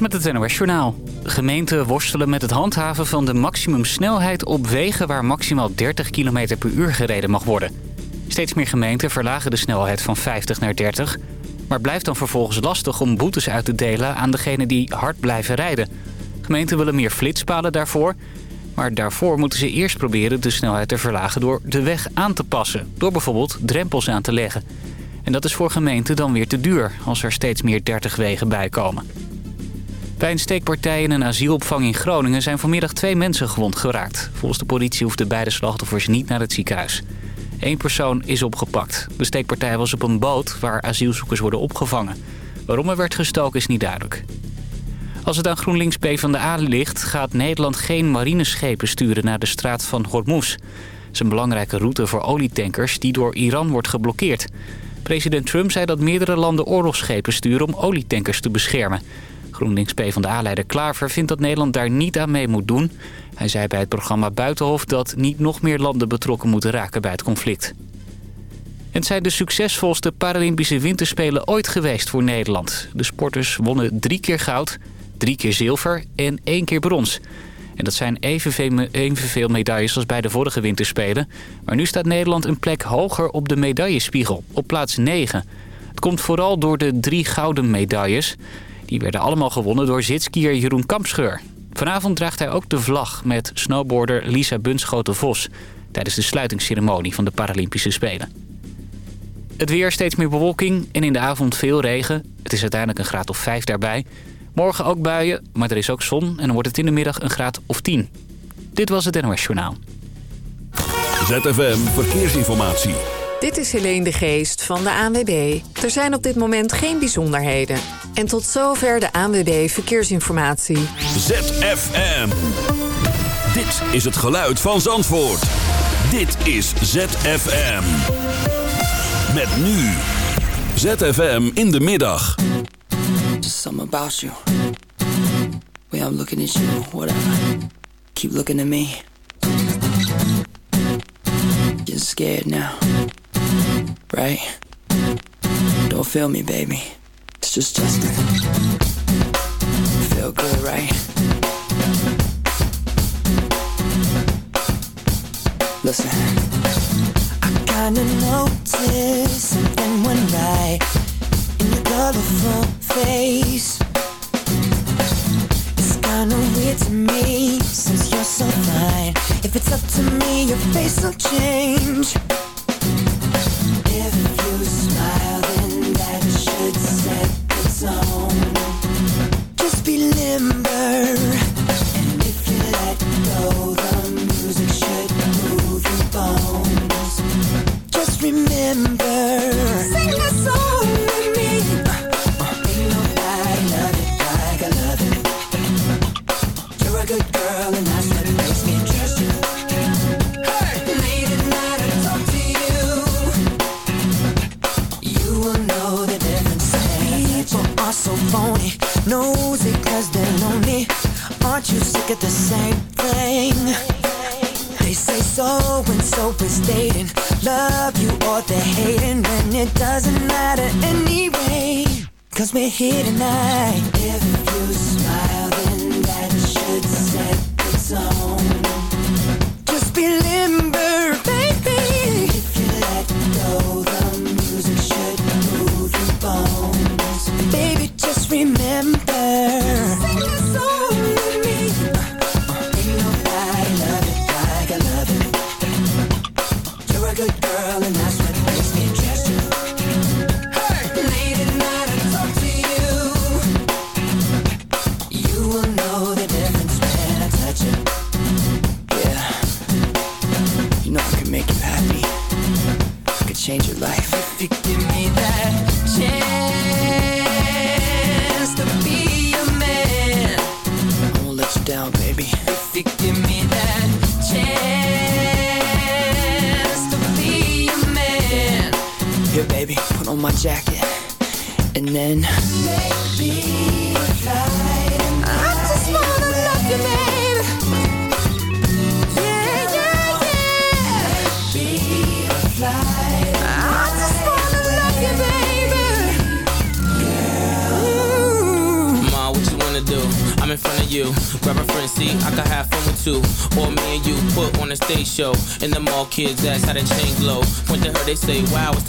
met het NOS Journaal. Gemeenten worstelen met het handhaven van de maximumsnelheid op wegen... waar maximaal 30 km per uur gereden mag worden. Steeds meer gemeenten verlagen de snelheid van 50 naar 30... maar blijft dan vervolgens lastig om boetes uit te delen aan degenen die hard blijven rijden. Gemeenten willen meer flitspalen daarvoor... maar daarvoor moeten ze eerst proberen de snelheid te verlagen... door de weg aan te passen, door bijvoorbeeld drempels aan te leggen... En dat is voor gemeenten dan weer te duur als er steeds meer 30 wegen bijkomen. Bij een steekpartij in een asielopvang in Groningen zijn vanmiddag twee mensen gewond geraakt. Volgens de politie hoefden beide slachtoffers niet naar het ziekenhuis. Eén persoon is opgepakt. De steekpartij was op een boot waar asielzoekers worden opgevangen. Waarom er werd gestoken is niet duidelijk. Als het aan GroenLinks PvdA ligt, gaat Nederland geen marineschepen sturen naar de straat van Hormuz. Het is een belangrijke route voor olietankers die door Iran wordt geblokkeerd. President Trump zei dat meerdere landen oorlogsschepen sturen om olietankers te beschermen. GroenLinks PvdA-leider Klaver vindt dat Nederland daar niet aan mee moet doen. Hij zei bij het programma Buitenhof dat niet nog meer landen betrokken moeten raken bij het conflict. Het zijn de succesvolste Paralympische Winterspelen ooit geweest voor Nederland. De sporters wonnen drie keer goud, drie keer zilver en één keer brons. En dat zijn evenveel medailles als bij de vorige winterspelen. Maar nu staat Nederland een plek hoger op de medaillespiegel, op plaats 9. Het komt vooral door de drie gouden medailles. Die werden allemaal gewonnen door zitskier Jeroen Kampscheur. Vanavond draagt hij ook de vlag met snowboarder Lisa Bunschoten-Vos... tijdens de sluitingsceremonie van de Paralympische Spelen. Het weer steeds meer bewolking en in de avond veel regen. Het is uiteindelijk een graad of 5 daarbij. Morgen ook buien, maar er is ook zon en dan wordt het in de middag een graad of 10. Dit was het NOS Journaal. ZFM Verkeersinformatie. Dit is Helene de Geest van de ANWB. Er zijn op dit moment geen bijzonderheden. En tot zover de ANWB Verkeersinformatie. ZFM. Dit is het geluid van Zandvoort. Dit is ZFM. Met nu. ZFM in de middag. Just something about you. Way I'm looking at you, whatever. Keep looking at me. Getting scared now. Right? Don't feel me, baby. It's just Justin. Feel good, right? Listen. I kinda noticed something went right in your colorful face. It's kinda weird to me since you're so fine. If it's up to me, your face will change. Remember. Sing a song Of the same thing? They say so and so is dating. Love you or they're hating, and it doesn't matter anyway. Cause we're here tonight. If you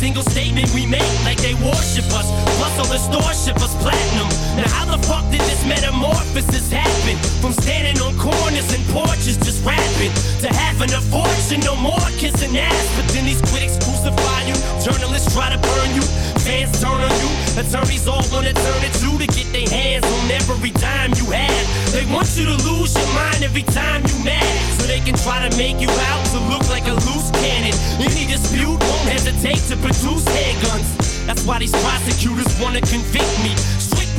single statement we make, like they worship us. Plus all the store ship us platinum. Now how the fuck did this metamorphosis happen? From standing on corners and porches just rapping to having a fortune, no more kissing ass. But then these critics crucify you, journalists try to burn you, fans turn on you, attorneys all wanna turn it to to get their hands on every dime you have. They want you to lose your mind every time you mad, so they can try to make you out to look like a loose cannon. Any dispute won't hesitate to produce handguns. That's why these prosecutors wanna convict me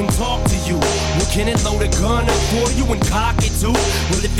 And talk to you. Well, can it load a gun up for you and cock it too? Well, if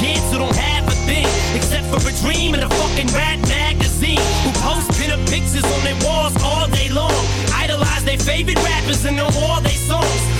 kids who don't have a thing except for a dream and a fucking rat magazine. Who post pinup pictures on their walls all day long. Idolize their favorite rappers and know all their songs.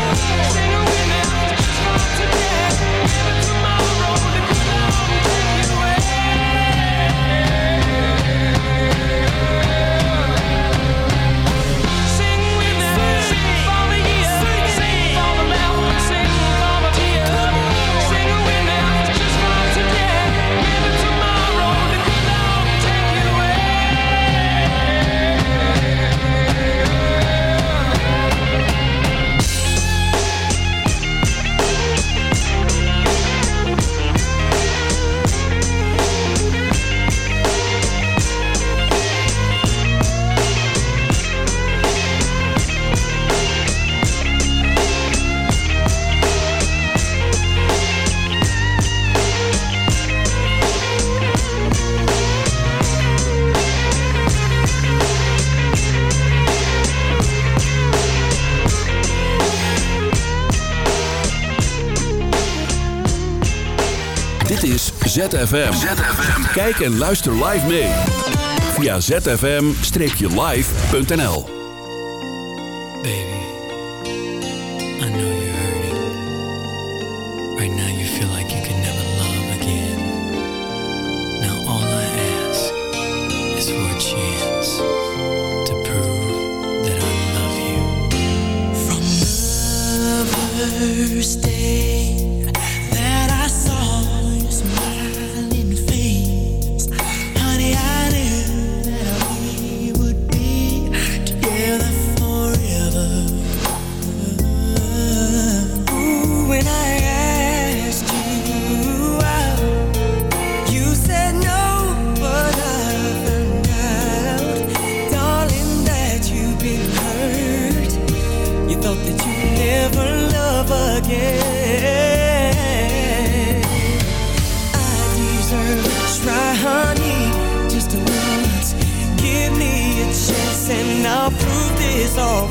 ZFM. Kijk en luister live mee. Via zfm-live.nl Baby, I know you're hurting. Right now you feel like you can never love again. Now all I ask is for a chance. To prove that I love you. From first day so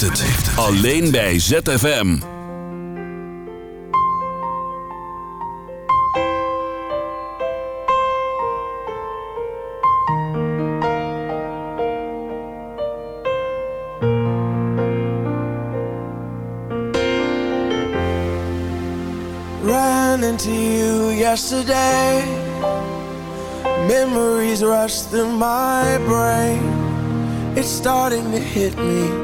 heeft het. Het. Alleen bij ZFM. Ran into you yesterday. Memories rush through my brain. It's starting to hit me.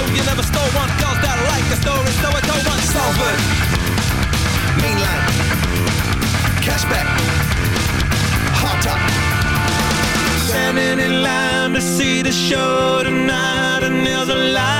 know you never stole one. Girls that like the story, so I don't want Salford. Mainland. Cashback. Hot top. Standing in line to see the show tonight, and there's a line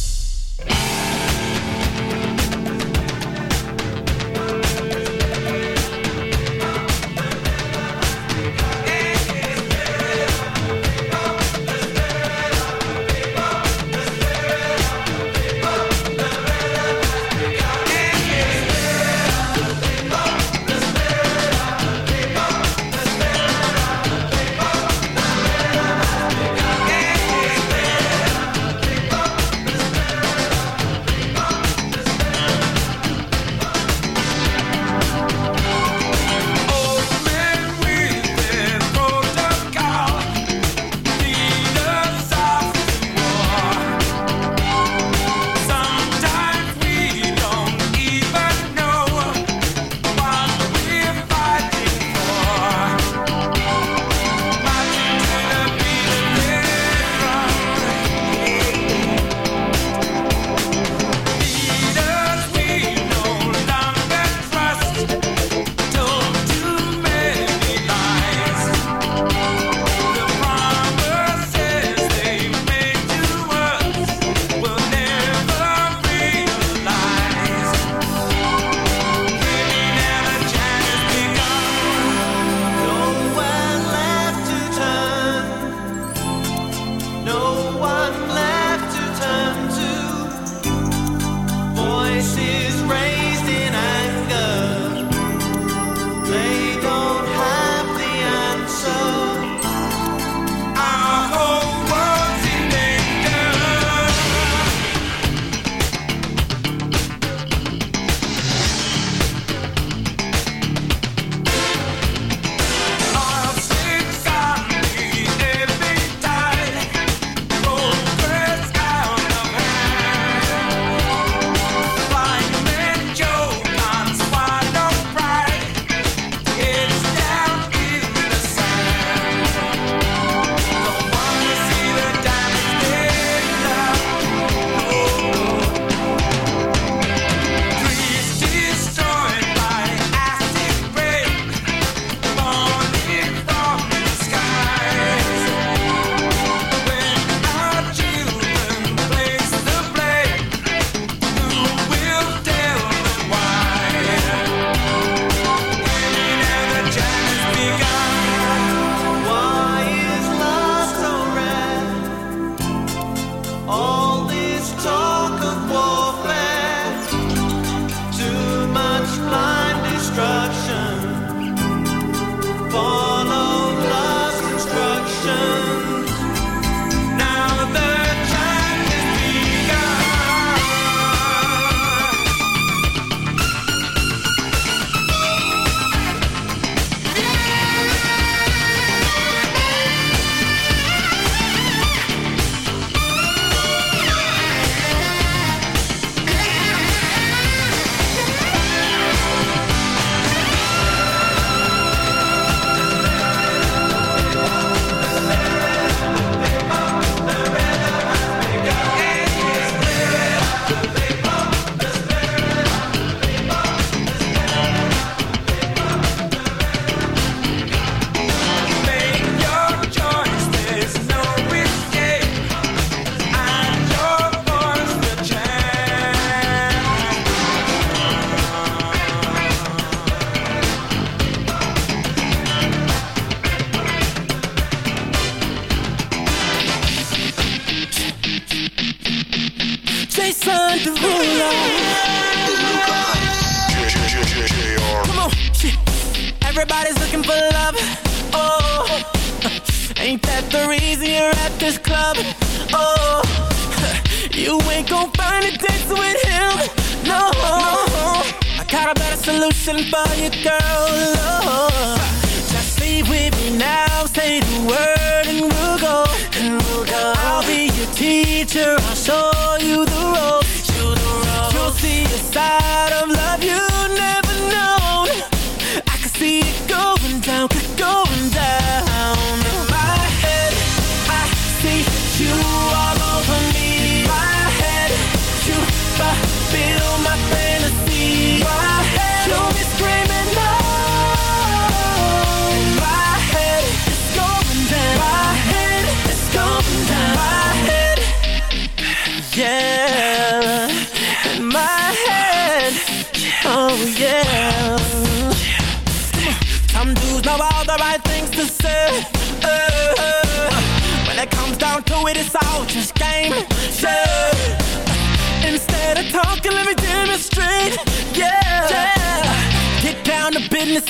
For you, girl.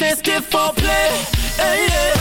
And for play. Uh, yeah.